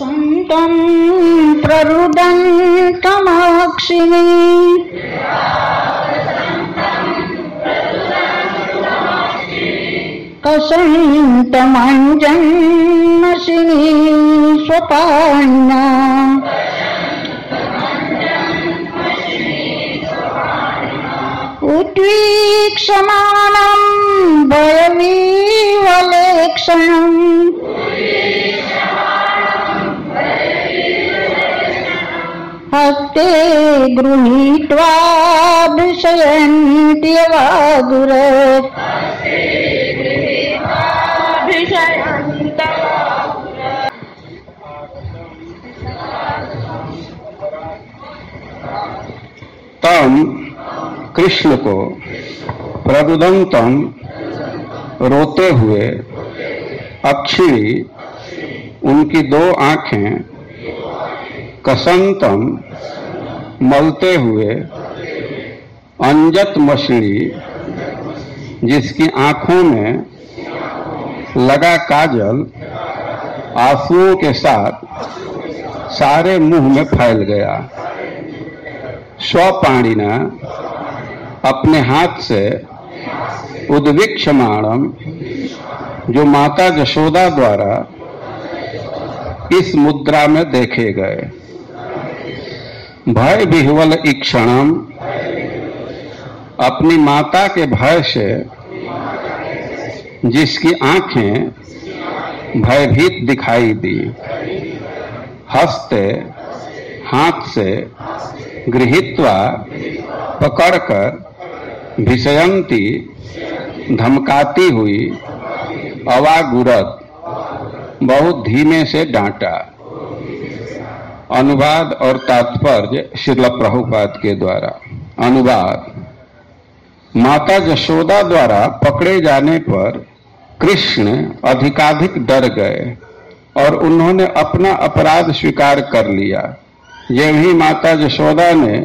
कसन्तं प्ररुदन्तमक्षिणी कसन्तमञ्जन्मसिनी स्वपाण्या उद्वीक्षमाणं भयवीवलेक्षणम् हस्ते गृहीत्वा विषयन्त्यवागुर। तम कृष्ण को प्रदुदंतम रोते हुए अक्षिणी उनकी दो आँखें कसंतम मलते हुए अंजत मछली जिसकी आँखों में लगा काजल आंसुओं के साथ सारे मुँह में फैल गया। स्वपाणिना अपने हाथ से उद्विक्ष उद्विक्षमाणम जो माता जशोदा द्वारा इस मुद्रा में देखे गए। भय विह्वल इक्षणम अपनी माता के भय से जिसकी आँखें भयभीत दिखाई दी, हँसते, हाथ से गृहित्वा पकड़कर भिषयंती धमकाती हुई अवागुरत बहुत धीमे से डांटा। अनुवाद और तात्पर्य श्रील प्रभुपाद के द्वारा। अनुवाद। माता जशोदा द्वारा पकड़े जाने पर कृष्ण अधिकाधिक डर गए और उन्होंने अपना अपराध स्वीकार कर लिया। जब ही माता जशोदा ने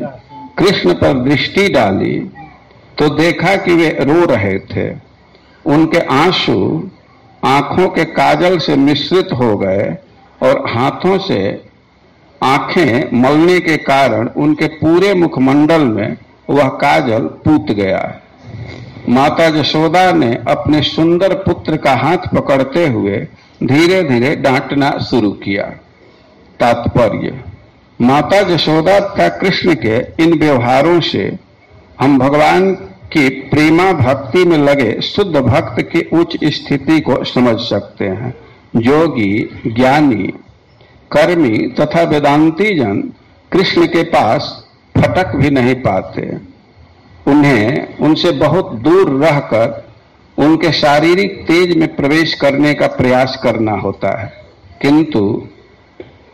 कृष्ण पर दृष्टि डाली तो देखा कि वे रो रहे थे। उनके आँसू आँखों के काजल से मिश्रित हो गए और हाथों से आँखें मलने के कारण उनके पूरे मुखमंडल में वह काजल पूत गया है। माता जशोदा ने अपने सुंदर पुत्र का हाथ पकड़ते हुए धीरे धीरे डांटना शुरू किया। तात्पर्य, माता जशोदा तथा कृष्ण के इन व्यवहारों से हम भगवान की प्रेमा भक्ति में लगे शुद्ध भक्त की उच्च स्थिति को समझ सकते हैं। योगी, ज्ञानी कर्मी तथा वेदांती जन कृष्ण के पास फटक भी नहीं पाते। उन्हें उनसे बहुत दूर रहकर उनके शारीरिक तेज में प्रवेश करने का प्रयास करना होता है। किंतु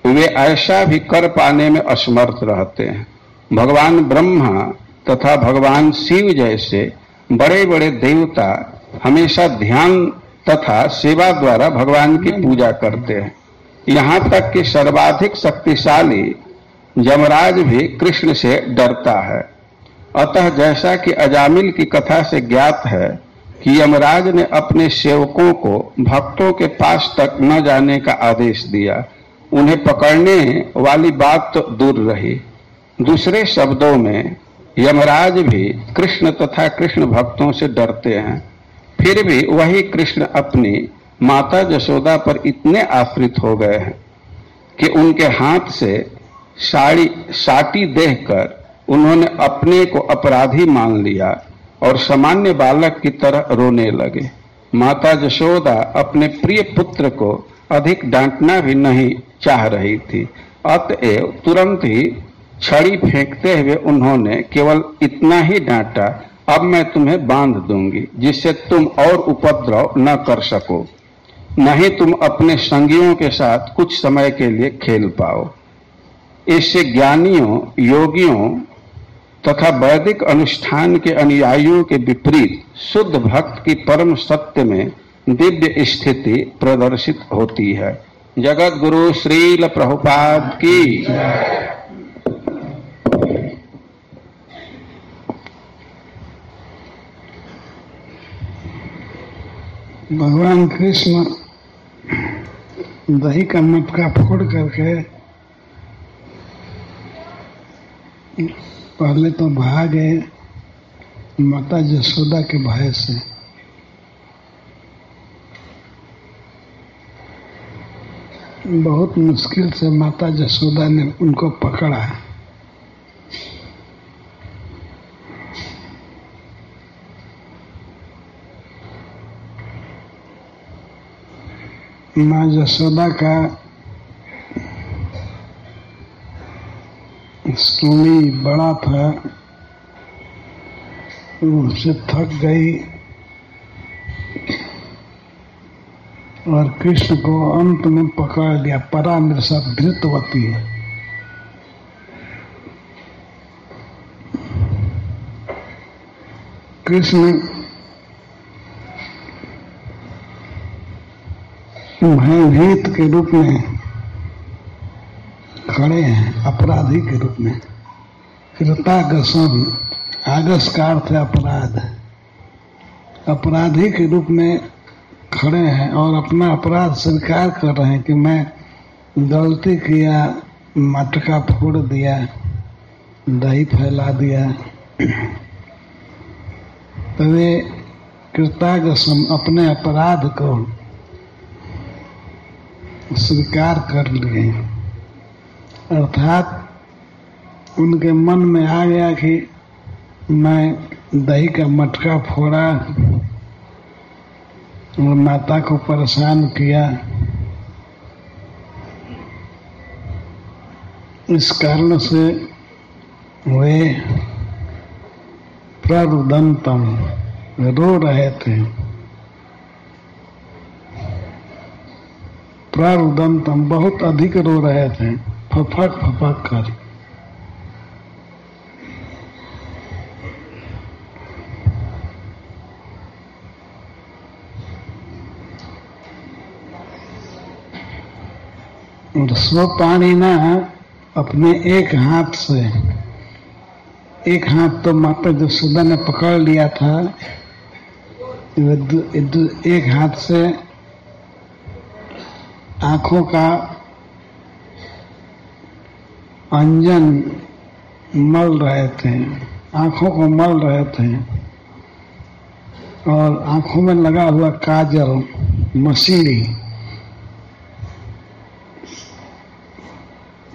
वे ऐसा भी कर पाने में असमर्थ रहते हैं। भगवान ब्रह्मा तथा भगवान शिव जैसे बड़े बड़े देवता हमेशा ध्यान तथा सेवा द्वारा भगवान की पूजा करते हैं। यहाँ तक कि सर्वाधिक शक्तिशाली जमराज भी कृष्ण से डरता है। अतः जैसा कि अजामिल की कथा से ज्ञात है कि यमराज ने अपने सेवकों को भक्तों के पास तक न जाने का आदेश दिया। उन्हें पकड़ने वाली बात तो दूर रही। दूसरे शब्दों में, यमराज भी कृष्ण तथा कृष्ण भक्तों से डरते हैं। फिर भी वही कृष्ण अपनी माता जशोदा पर इतने आश्रित हो गए हैं कि उनके हाथ से साड़ी, साटी देखकर उन्होंने अपने को अपराधी मान लिया और सामान्य बालक की तरह रोने लगे। माता जशोदा अपने प्रिय पुत्र को अधिक डांटना भी नहीं चाह रही थी। अतएव तुरंत ही छड़ी फेंकते हुए उन्होंने केवल इतना ही डांटा, अब मैं तुम्हें बाँध दूँगी, जिससे तुम और उपद्रव न कर सको। नहीं तुम अपने संगियों के साथ कुछ समय के लिए खेल पाओ। इससे ज्ञानियों, योगियों तथा वैदिक अनुष्ठान के अनुयायियों के विपरीत शुद्ध भक्त की परम सत्य में दिव्य स्थिति प्रदर्शित होती है। जगत गुरु श्रील प्रभुपाद की भगवान कृष्ण दही का मटका फोड़ करके पहले तो भागे माता जसोदा के भय से। बहुत मुश्किल से माता जसोदा ने उनको पकड़ा। माँ जसोदा का स्टोनी बड़ा था उससे थक गई और कृष्ण को अंत में पकड़ लिया परा साथ धृतवती कृष्ण भयभीत के रूप में खड़े हैं, अपराधी के रूप में। कृतागसम आगस का अर्थ है अपराध। अपराधी के रूप में खड़े हैं और अपना अपराध स्वीकार कर रहे हैं कि मैं गलती किया, मटका फोड़ दिया, दही फैला दिया। तो वे कृतागसम अपने अपराध को स्वीकार कर लिए। अर्थात उनके मन में आ गया कि मैं दही का मटका फोड़ा और माता को परेशान किया। इस कारण से वे प्ररुदंतम रो रहे थे। प्ररुदंतम बहुत अधिक रो रहे थे। फफक फफक कर। पानी ना अपने एक हाथ से, एक हाथ तो माता जो जसोदा ने पकड़ लिया था एक हाथ से आँखों का अंजन मल रहे थे, आँखों को मल रहे थे। और आँखों में लगा हुआ काजल मसीड़ी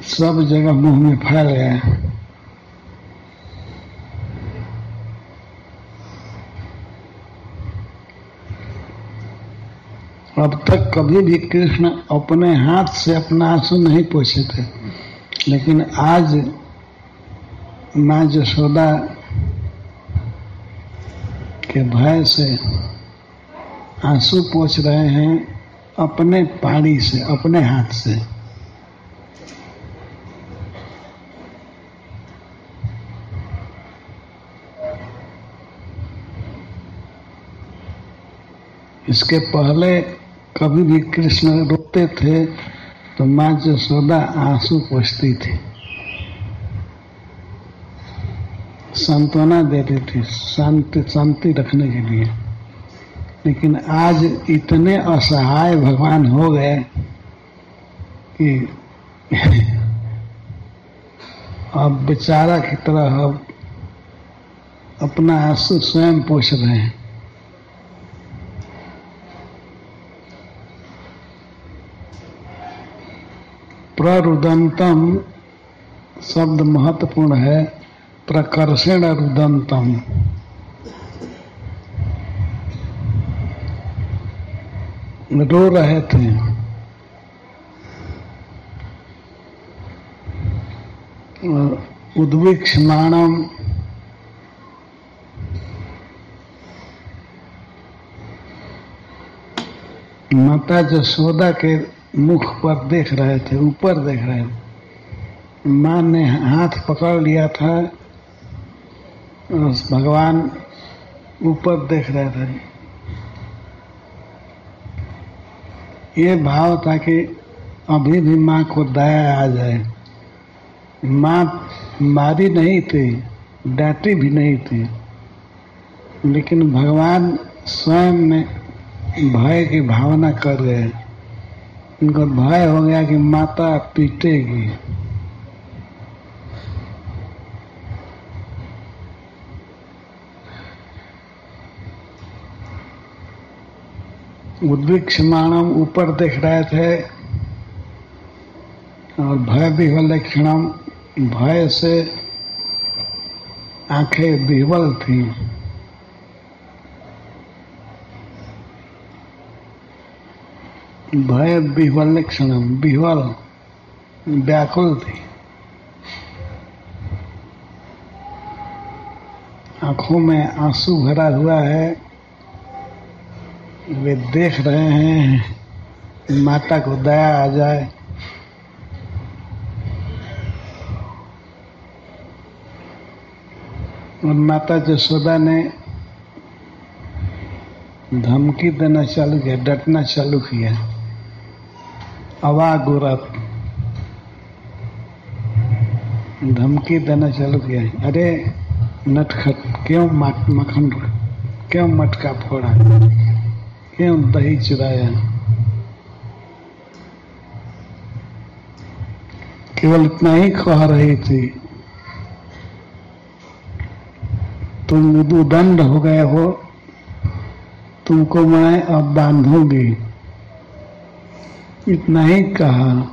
सब जगह मुँह में फैल गया। अब तक कभी भी कृष्ण अपने हाथ से अपना आँसू नहीं पोछे थे लेकिन आज माँ जशोदा के भय से आँसू पोछ रहे हैं अपने पानी से, अपने हाथ से। इसके पहले कभी भी कृष्ण रोते थे तो माँ जो जसोदा आँसू पोछती थी। सांत्वना देती थी, शांति शांति रखने के लिए। लेकिन आज इतने असहाय भगवान हो गए कि अब बेचारा की तरह अब अपना आँसू स्वयं पोष रहे हैं। प्ररुदंतम शब्द महत्वपूर्ण है। प्रकर्षण रुदंतम। रो रहे थे। उद्वीक्षमाणम माता जसोदा के मुख पर देख रहे थे, ऊपर देख रहे थे माँ ने हाथ पकड़ लिया था और भगवान ऊपर देख रहे थे। ये भाव था कि अभी भी माँ को दया आ जाए। माँ मारी नहीं थी, डांटी भी नहीं थी। लेकिन भगवान स्वयं में भय की भावना कर गए उनको भय हो गया कि माता पीटेगी। उद्विक्षमाणम ऊपर देख रहे थे और भय विवलक्षणम भय से आँखें विवल थी। भय विवलक्षणम विवल व्याकुल थी। आँखों में आँसू भरा हुआ है, वे देख रहे हैं, माता को दया आ जाए। और माता जसोदा ने धमकी देना चालू किया, डटना चालू किया। अवागुरत धमकी देना चालू किया अरे, नटखट, क्यों मखन क्यों मटका फोड़ा? क्यों दही चुराया? केवल इतना ही कह रही थी। तुम दंड हो गए हो। तुमको मैं अब बांधूँगी। इतना ही कहा।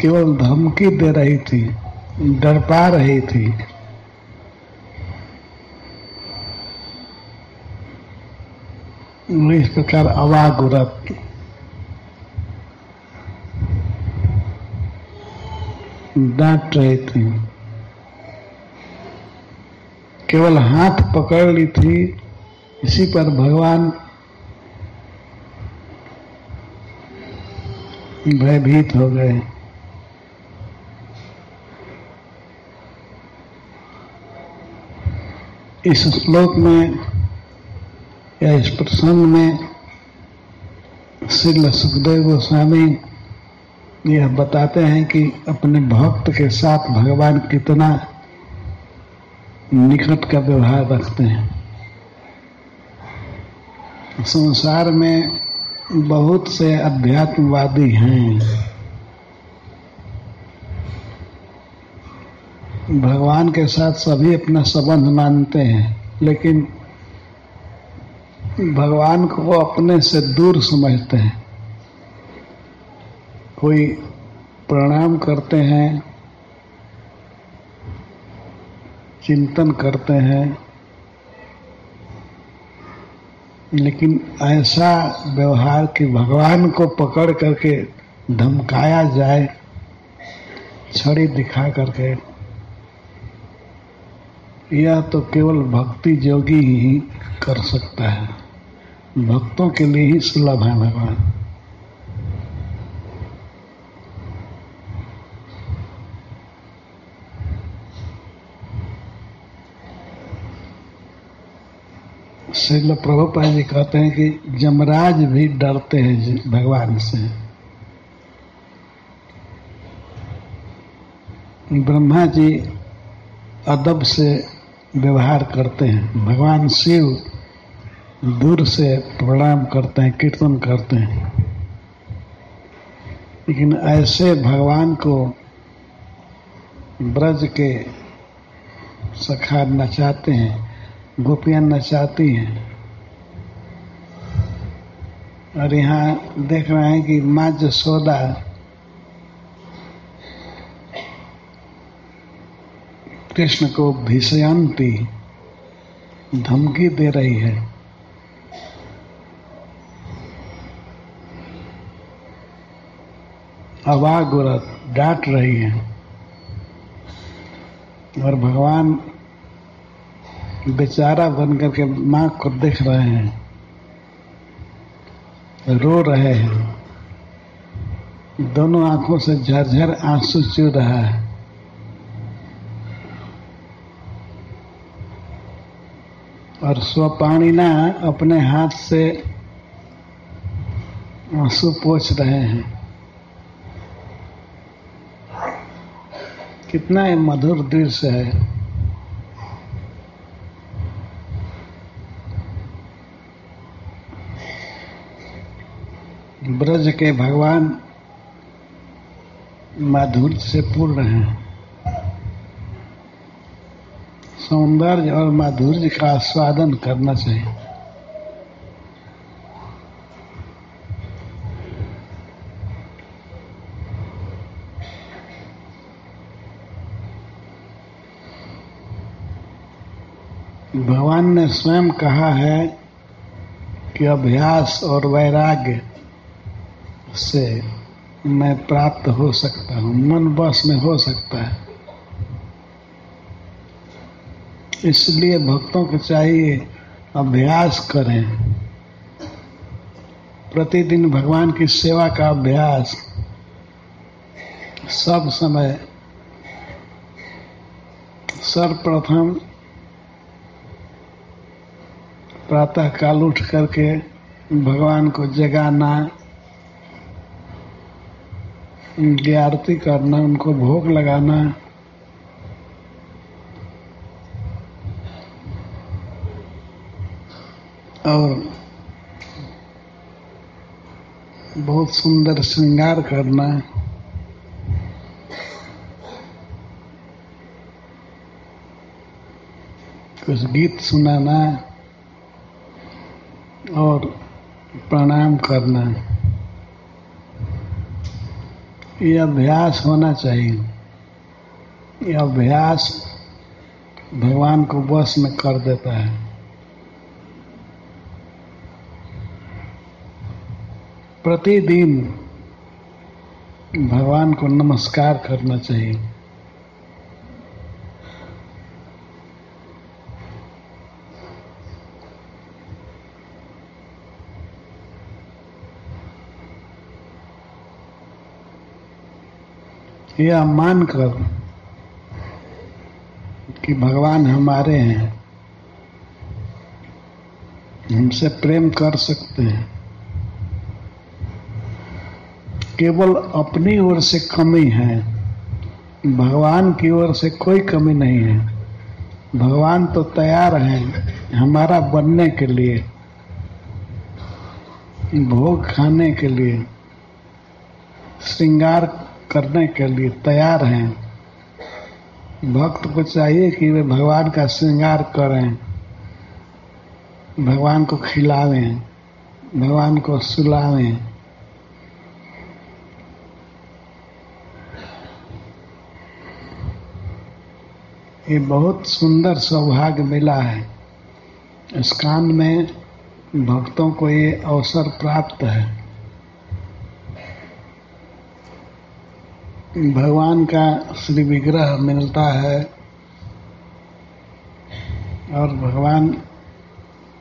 केवल धमकी दे रही थी डरपा रही थी। इस प्रकार अवागुरत डांट रही थी। केवल हाथ पकड़ ली थी, इसी पर भगवान भयभीत हो गए। इस श्लोक में या इस प्रसंग में श्री सुखदेव गोस्वामी यह बताते हैं कि अपने भक्त के साथ भगवान कितना निकट का व्यवहार रखते हैं। संसार में बहुत से अध्यात्मवादी हैं। भगवान के साथ सभी अपना संबंध मानते हैं, लेकिन भगवान को अपने से दूर समझते हैं। कोई प्रणाम करते हैं चिंतन करते हैं, लेकिन ऐसा व्यवहार कि भगवान को पकड़ करके धमकाया जाए, छड़ी दिखा करके, यह तो केवल भक्ति जोगी ही कर सकता है। भक्तों के लिए ही सुलभ है भगवान। श्रील प्रभुपा जी कहते हैं कि जमराज भी डरते हैं भगवान से। ब्रह्मा जी अदब से व्यवहार करते हैं। भगवान शिव दूर से प्रणाम करते हैं, कीर्तन करते हैं। लेकिन ऐसे भगवान को ब्रज के सखा नचाते हैं। गोपियाँ नचाती हैं। और यहाँ देख रहे हैं कि माँ जसोदा कृष्ण को भीषयंती धमकी दे रही है। अवागुरत डांट रही है। और भगवान बेचारा बन करके माँ को देख रहे हैं। रो रहे हैं। दोनों आँखों से झरझर आँसू चू रहा है। और स्वपाणिना अपने हाथ से आँसू पोछ रहे हैं। कितना मधुर दृश्य है। ब्रज के भगवान माधुर्य से पूर्ण हैं। सौंदर्य और माधुर्य का आस्वादन करना चाहिए। भगवान ने स्वयं कहा है कि अभ्यास और वैराग्य से मैं प्राप्त हो सकता हूँ, मन बस में हो सकता है। इसलिए भक्तों को चाहिए अभ्यास करें। प्रतिदिन भगवान की सेवा का अभ्यास, सब समय, सर्वप्रथम प्रातः काल उठ करके भगवान को जगाना उनकी आरती करना, उनको भोग लगाना। और बहुत सुंदर श्रृंगार करना। कुछ गीत सुनाना और प्रणाम करना। ये अभ्यास होना चाहिए। ये अभ्यास भगवान को बस में कर देता है। प्रतिदिन भगवान को नमस्कार करना चाहिए। यह मानकर कि भगवान हमारे हैं। हमसे प्रेम कर सकते हैं। केवल अपनी ओर से कमी है। भगवान की ओर से कोई कमी नहीं है। भगवान तो तैयार हैं हमारा बनने के लिए, भोग खाने के लिए, श्रृंगार करने के लिए तैयार हैं। भक्त को चाहिए कि वे भगवान का श्रृंगार करें, भगवान को खिलावें भगवान को सुलावें ये बहुत सुंदर सौभाग्य मिला है। इस कान में भक्तों को ये अवसर प्राप्त है। भगवान का श्री विग्रह मिलता है और भगवान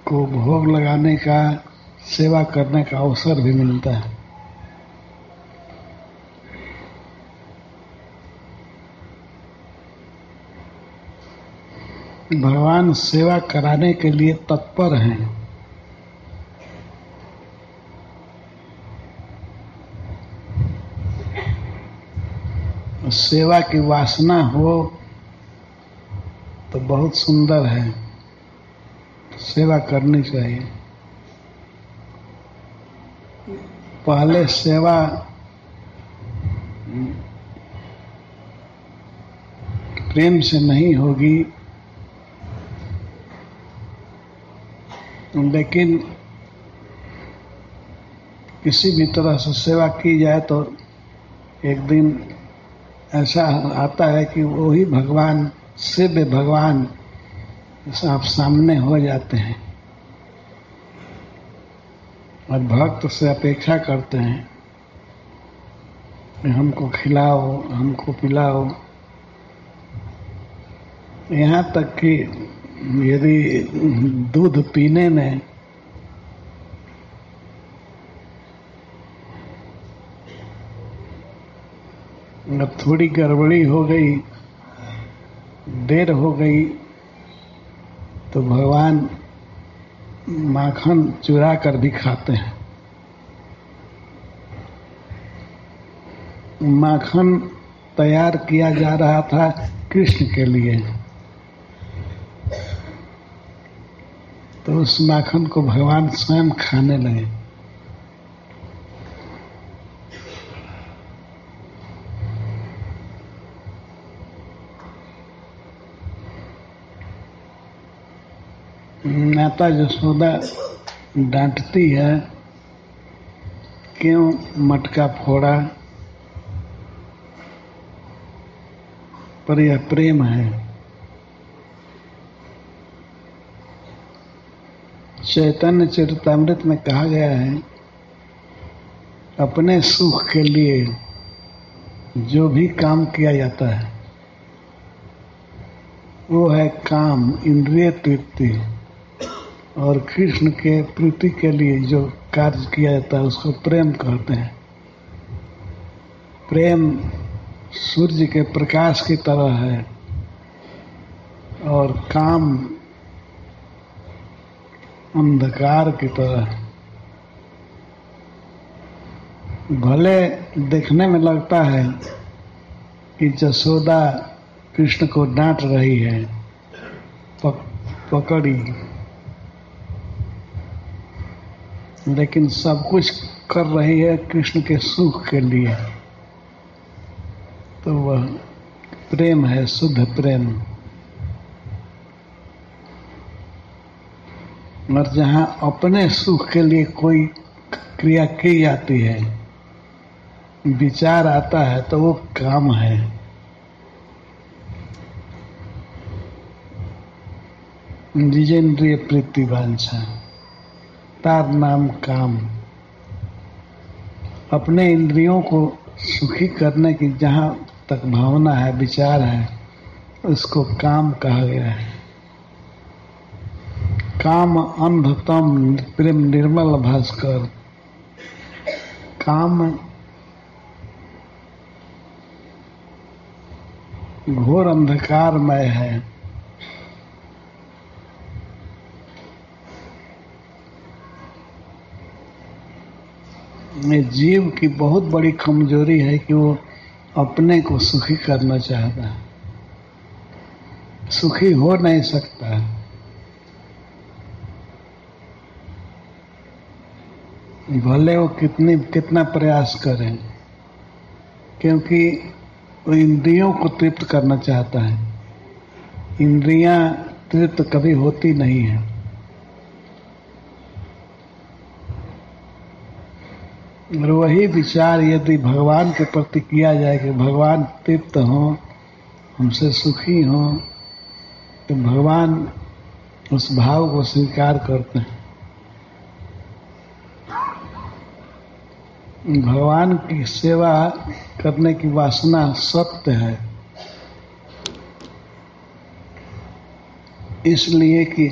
को भोग लगाने का, सेवा करने का अवसर भी मिलता है। भगवान सेवा कराने के लिए तत्पर हैं। सेवा की वासना हो तो बहुत सुंदर है। सेवा करनी चाहिए। पहले सेवा प्रेम से नहीं होगी, लेकिन किसी भी तरह से सेवा की जाए तो एक दिन ऐसा आता है कि वही भगवान, शिव भगवान आप सामने हो जाते हैं और भक्त से अपेक्षा करते हैं कि हमको खिलाओ, हमको पिलाओ। यहाँ तक कि यदि दूध पीने में अब थोड़ी गड़बड़ी हो गई, देर हो गई तो भगवान माखन चुरा कर भी खाते हैं। माखन तैयार किया जा रहा था कृष्ण के लिए। तो उस माखन को भगवान स्वयं खाने लगे। माता जसोदा डांटती है, क्यों मटका फोड़ा? पर यह प्रेम है। चैतन्य चरितमृत में कहा गया है, अपने सुख के लिए जो भी काम किया जाता है, वो है काम इंद्रिय तृप्ति और कृष्ण के प्रीति के लिए जो कार्य किया जाता है उसको प्रेम कहते हैं। प्रेम सूर्य के प्रकाश की तरह है और काम अंधकार की तरह भले देखने में लगता है कि जसोदा कृष्ण को डांट रही है पक, पकड़ी। लेकिन सब कुछ कर रही है, कृष्ण के सुख के लिए। तो वह प्रेम है, शुद्ध प्रेम। और जहाँ अपने सुख के लिए कोई क्रिया की जाती है, विचार आता है तो वो काम है। जिजेंद्रिय प्रीति वांछा तार नाम काम। अपने इंद्रियों को सुखी करने की जहाँ तक भावना है, विचार है, उसको काम कहा गया है। काम अंधतम प्रेम निर्मल भास्कर। काम घोर अंधकारमय है। जीव की बहुत बड़ी कमज़ोरी है कि वो अपने को सुखी करना चाहता है। सुखी हो नहीं सकता है। भले वो कितनी, कितना प्रयास करें, क्योंकि वो इंद्रियों को तृप्त करना चाहता है। इंद्रियाँ तृप्त कभी होती नहीं है। और वही विचार यदि भगवान के प्रति किया जाए कि भगवान तृप्त हो, हमसे सुखी हों तो भगवान उस भाव को स्वीकार करते हैं। भगवान की सेवा करने की वासना सत्य है। इसलिए कि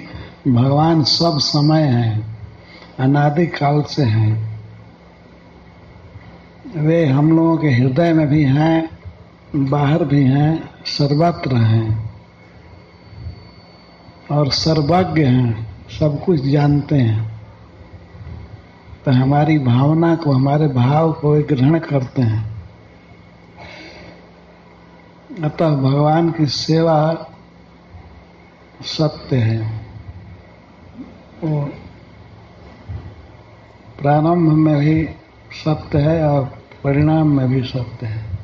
भगवान सब समय है, अनादिकाल से हैं। वे हम लोगों के हृदय में भी हैं, बाहर भी हैं, सर्वत्र हैं। और सर्वज्ञ हैं, सब कुछ जानते हैं। तो हमारी भावना को, हमारे भाव को ग्रहण करते हैं। अतः भगवान की सेवा सत्य है। वो प्रारंभ में भी सत्य है और परिणाम में भी सत्य है।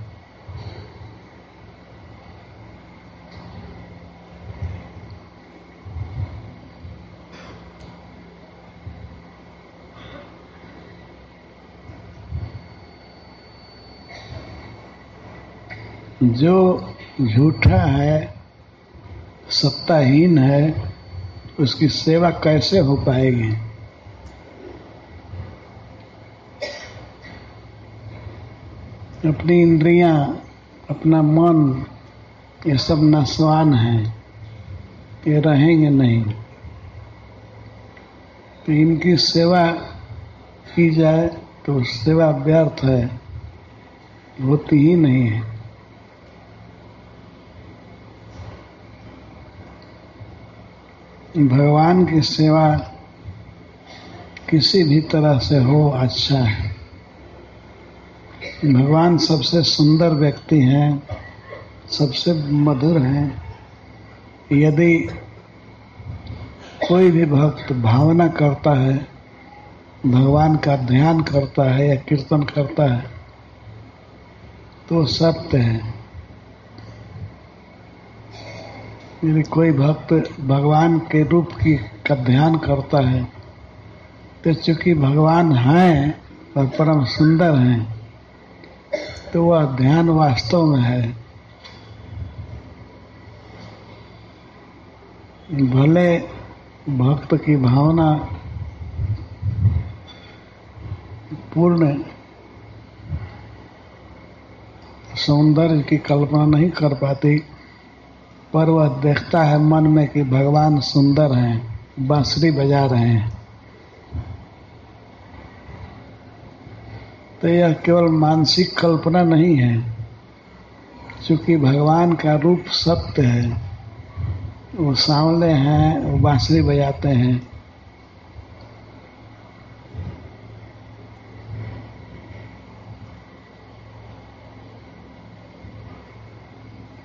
जो झूठा है, सत्ताहीन है, उसकी सेवा कैसे हो पाएगी? अपनी इंद्रियाँ, अपना मन, ये सब नस्वान है। ये रहेंगे नहीं। तो इनकी सेवा की जाए तो सेवा व्यर्थ है, होती ही नहीं है। भगवान की सेवा किसी भी तरह से हो अच्छा है। भगवान सबसे सुंदर व्यक्ति हैं, सबसे मधुर हैं। यदि कोई भी भक्त भावना करता है, भगवान का ध्यान करता है या कीर्तन करता है तो सत्य है। यदि कोई भक्त भगवान के रूप की का ध्यान करता है तो चूँकि भगवान हैं और परम सुंदर हैं तो वह ध्यान वास्तव में है। भले भक्त की भावना पूर्ण सौंदर्य की कल्पना नहीं कर पाती, पर वह देखता है मन में कि भगवान सुंदर हैं, बांसुरी बजा रहे हैं। तो यह केवल मानसिक कल्पना नहीं है, क्योंकि भगवान का रूप सत्य है। वो सांवले हैं, वो बांसुरी बजाते हैं।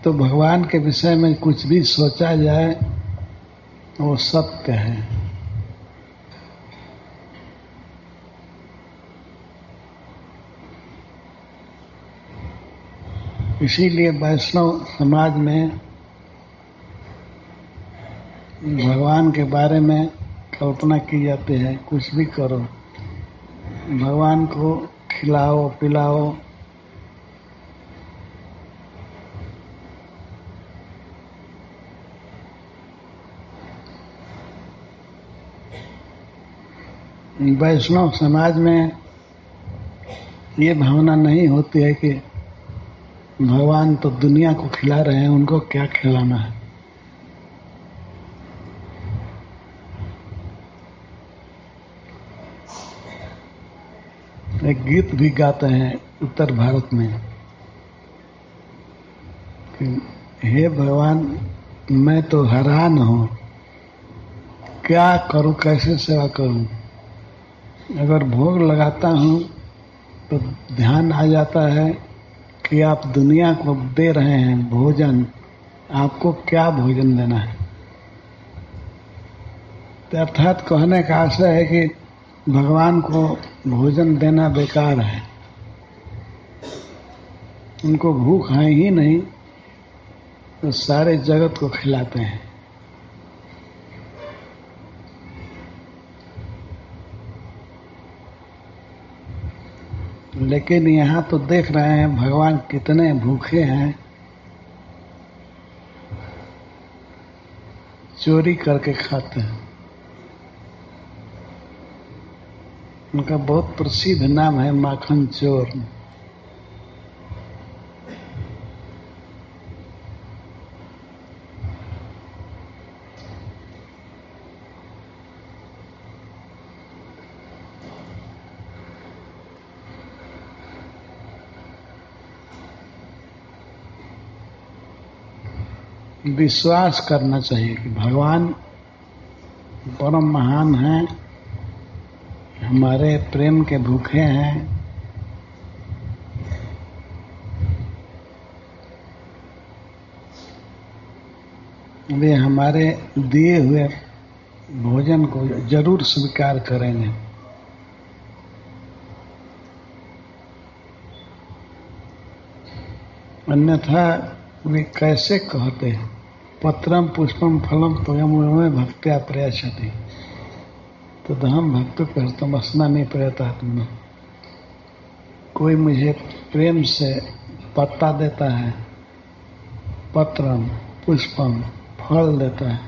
तो भगवान के विषय में कुछ भी सोचा जाए, वो सत्य है। इसीलिए वैष्णव समाज में भगवान के बारे में कल्पना की जाती है, कुछ भी करो। भगवान को खिलाओ, पिलाओ। वैष्णव समाज में ये भावना नहीं होती है कि भगवान तो दुनिया को खिला रहे हैं, उनको क्या खिलाना है? एक गीत भी गाते हैं उत्तर भारत में कि, हे भगवान, मैं तो हैरान हूँ। क्या करूँ, कैसे सेवा करूँ? अगर भोग लगाता हूँ तो ध्यान आ जाता है कि आप दुनिया को दे रहे हैं भोजन, आपको क्या भोजन देना है? तो अर्थात कहने का आशय है कि भगवान को भोजन देना बेकार है। उनको भूख है ही नहीं तो सारे जगत को खिलाते हैं। लेकिन यहाँ तो देख रहे हैं, भगवान कितने भूखे हैं। चोरी करके खाते हैं। उनका बहुत प्रसिद्ध नाम है माखन चोर विश्वास करना चाहिए कि भगवान परम महान हैं, हमारे प्रेम के भूखे हैं। वे हमारे दिए हुए भोजन को ज़रूर स्वीकार करेंगे। अन्यथा वे कैसे कहते हैं? पत्रम, पुष्पम, फलम, त्वयम में भक्त्या प्रयासति तो हम भक्त करतम असनामी प्रयतात्म कोई मुझे प्रेम से पत्ता देता है, पत्रम, पुष्पम, फल देता है,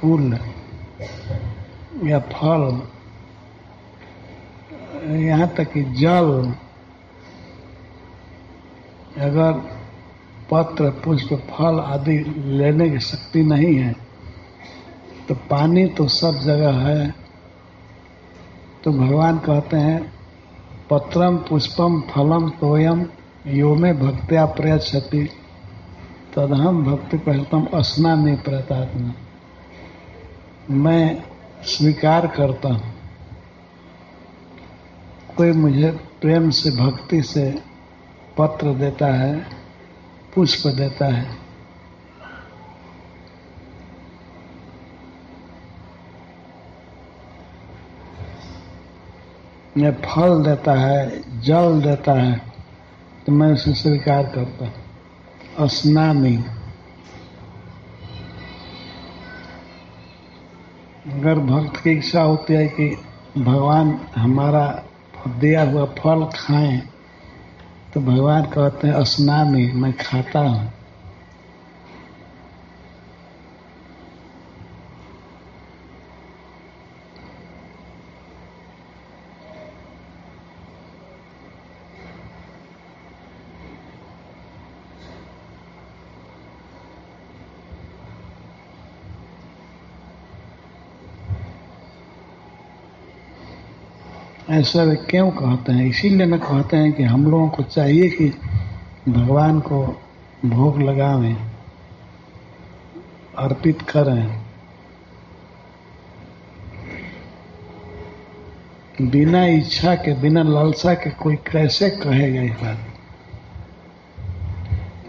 फूल या फल, यहाँ तक कि जल, अगर पत्र, पुष्प, फल आदि लेने की शक्ति नहीं है। तो पानी तो सब जगह है। तो भगवान कहते हैं, पत्रम, पुष्पम, फलम, तोयम यो में भक्त्या प्रयच्छति। तदहम भक्ति कहतम असना में प्रतात्मा मैं स्वीकार करता हूँ। कोई मुझे प्रेम से, भक्ति से पत्र देता है पुष्प देता है। मैं फल देता है, जल देता है तो मैं उसे स्वीकार करता हूँ। स्नानी अगर भक्त की इच्छा होती है कि भगवान हमारा दिया हुआ फल खाएँ तो भगवान कहते हैं स्नामी मैं खाता हूँ। ऐसा वे क्यों कहते हैं? इसीलिए न कहते हैं कि हम लोगों को चाहिए कि भगवान को भोग लगावें, अर्पित करें। बिना इच्छा के, बिना लालसा के कोई कैसे कहेगा इस बात?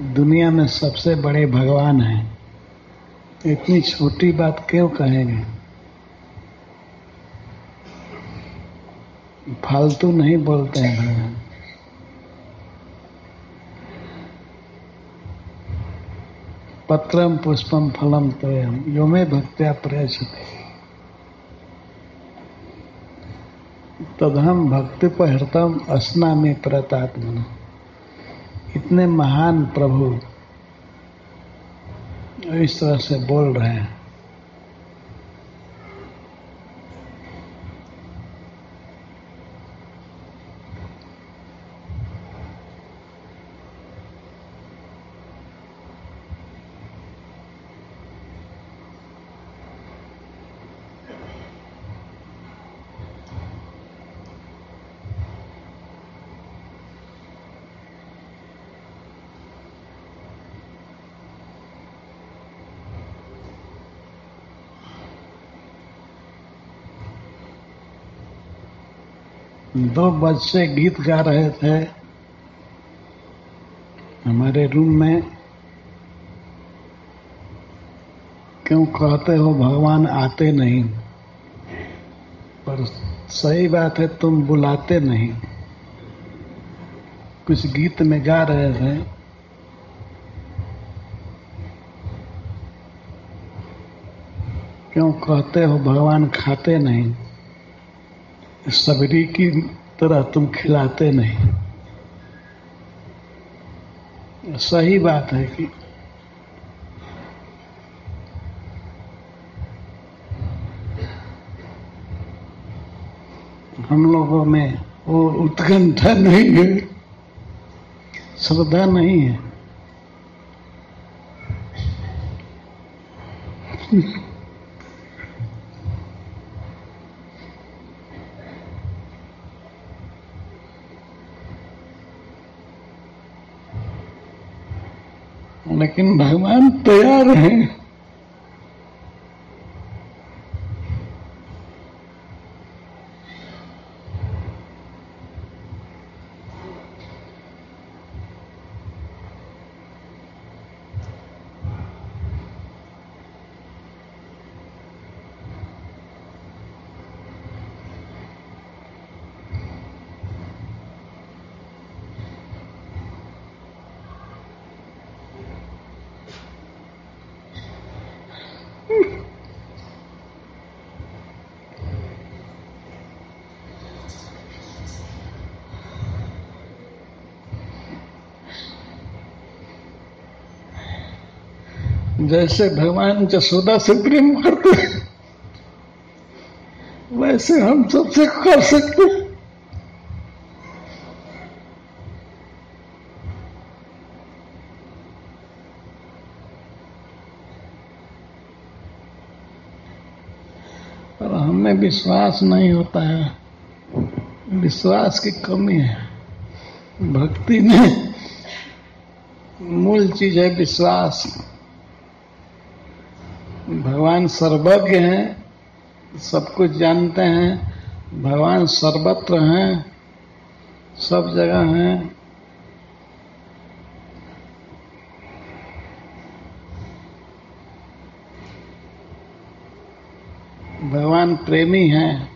दुनिया में सबसे बड़े भगवान हैं। इतनी छोटी बात क्यों कहेंगे? फालतू नहीं बोलते हैं। भगवान पत्रम पुष्पम फलम तोयम यो में भक्त्या प्रयचते तदहम भक्ति पहरतम असना में प्रतात्मन। इतने महान प्रभु इस तरह से बोल रहे हैं। दो बच्चे गीत गा रहे थे। हमारे रूम में क्यों कहते हो भगवान आते नहीं? पर सही बात है, तुम बुलाते नहीं। कुछ गीत में गा रहे थे। क्यों कहते हो भगवान खाते नहीं? सबरी की तरह तुम खिलाते नहीं। सही बात है कि हम लोगों में वो उत्कंठा नहीं है, श्रद्धा नहीं है। लेकिन भगवान तैयार हैं। जैसे भगवान जसोदा से प्रेम करते वैसे हम सबसे कर सकते पर हमें विश्वास नहीं होता है, विश्वास की कमी है, भक्ति में मूल चीज़ है विश्वास। भगवान सर्वज्ञ हैं, सब कुछ जानते हैं, भगवान सर्वत्र हैं, सब जगह हैं। भगवान प्रेमी हैं,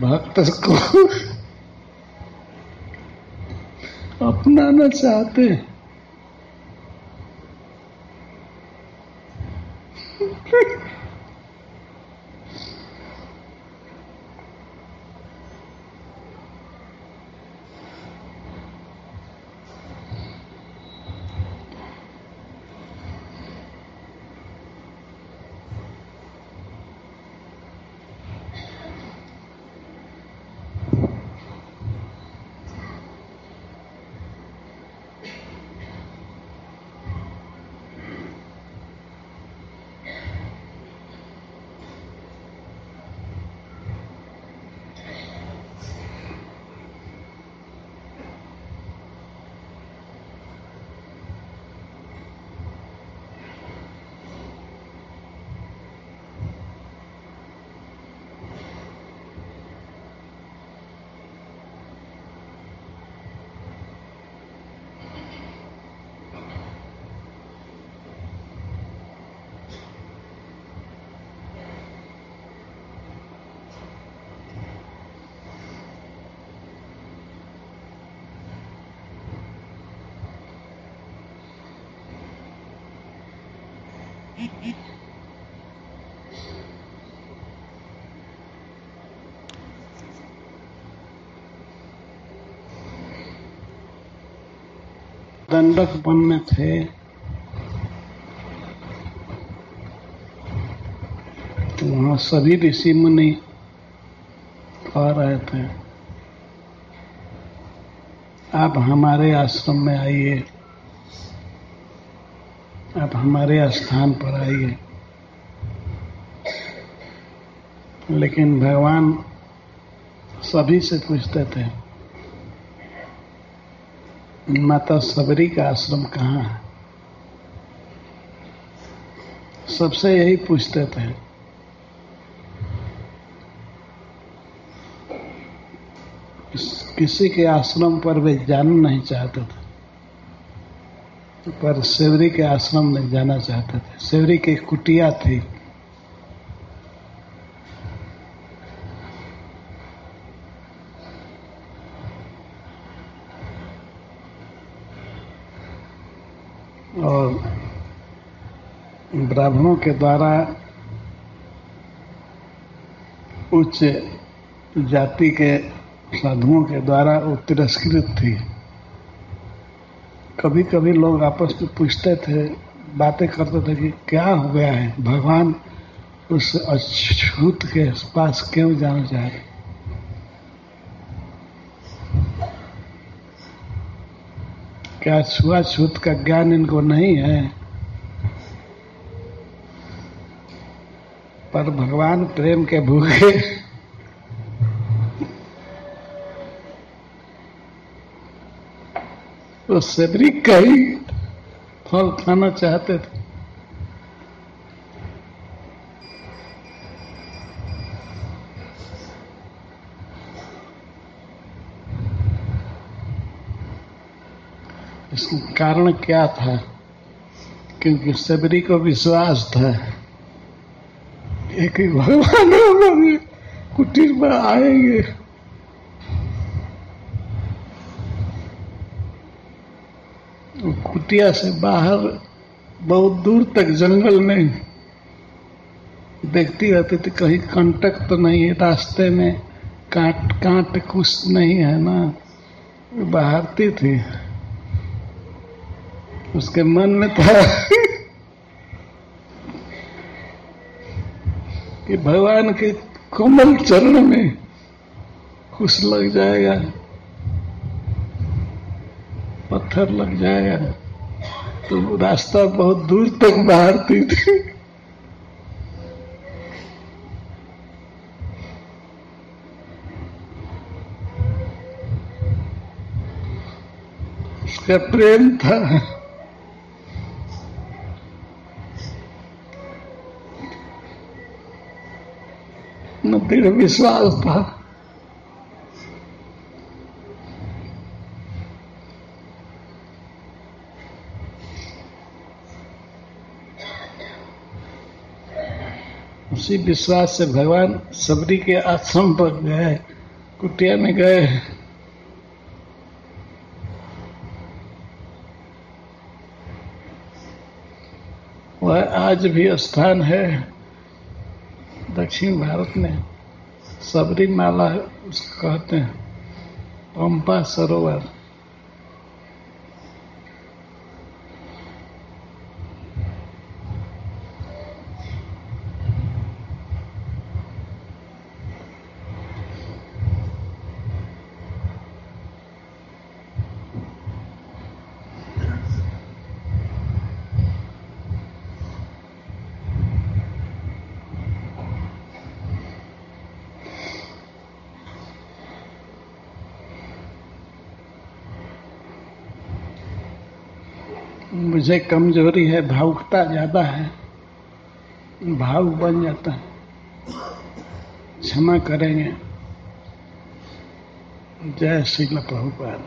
भक्त को अपनाना चाहते हैं। दंडक वन में थे। तो वहाँ सभी ऋषि मुनि आ रहे थे। आप हमारे आश्रम में आइए। आप हमारे स्थान पर आइए। लेकिन भगवान सभी से पूछते थे, माता सबरी का आश्रम कहाँ है? सबसे यही पूछते थे, किसी के आश्रम पर वे जाना नहीं चाहते थे। पर सेवरी के आश्रम में जाना चाहते थे। सेवरी की कुटिया थी। और ब्राह्मणों के द्वारा उच्च जाति के साधुओं के द्वारा वो तिरस्कृत थी। कभी कभी लोग आपस में पूछते थे, बातें करते थे कि क्या हो गया है? भगवान उस अछूत के पास क्यों जाना चाह? रहे क्या छुआछूत का ज्ञान इनको नहीं है? पर भगवान प्रेम के भूखे तो सबरी कई फल खाना चाहते थे। इसका कारण क्या था? क्योंकि सबरी को विश्वास था। एक ही भगवान कुटीर में आएँगे। कुटिया से बाहर बहुत दूर तक जंगल में देखती रहती थी, कहीं कंटक तो नहीं है, रास्ते में काट काट कुछ नहीं है ना। बाहरती थी। उसके मन में था कि भगवान के कोमल चरण में कुछ लग जाएगा, पत्थर लग जाएगा। तो रास्ता बहुत दूर तक बाहरती थी। उसका प्रेम था। न विश्वास था। उसी विश्वास से भगवान सबरी के आश्रम पर गए, कुटिया में गए। वह आज भी स्थान है दक्षिण भारत में। सबरी माला उसको कहते हैं पंपा सरोवर। मुझे कमज़ोरी है, भावुकता ज़्यादा है भाव बन जाता है। क्षमा करेंगे। जय श्री प्रभुपाद।